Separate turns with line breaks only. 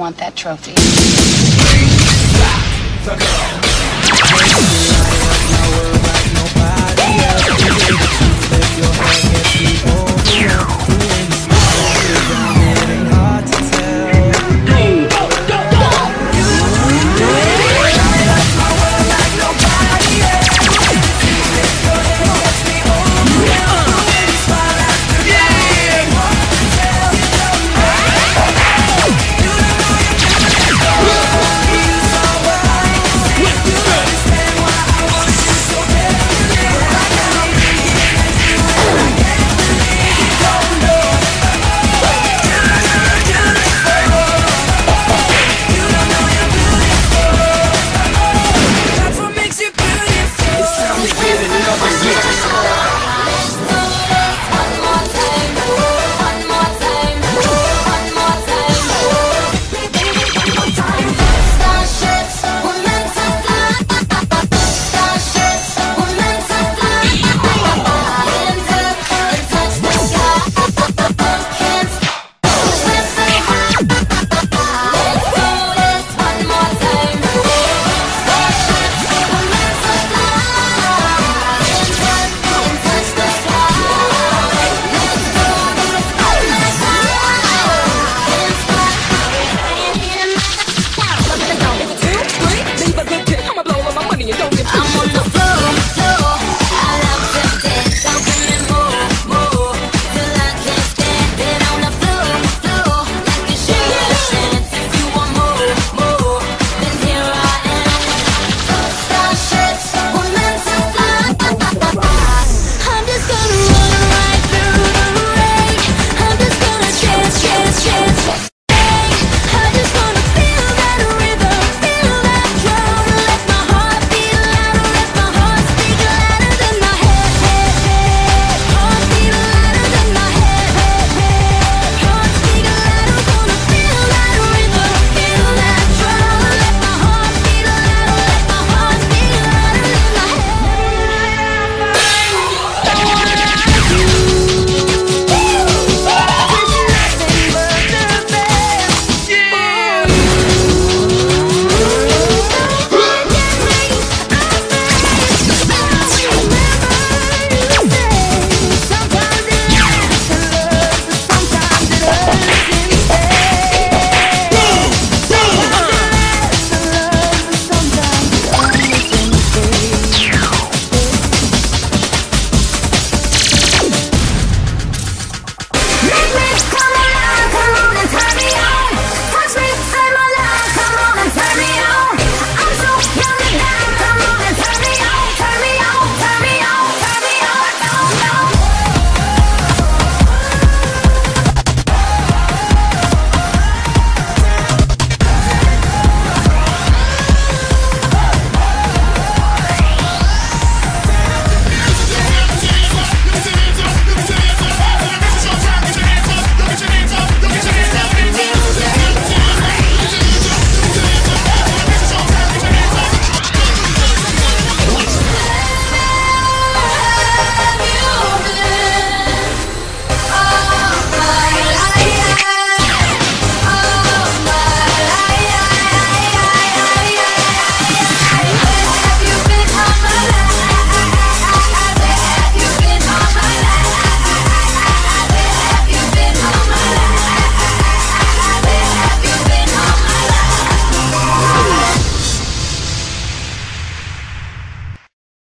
want that trophy.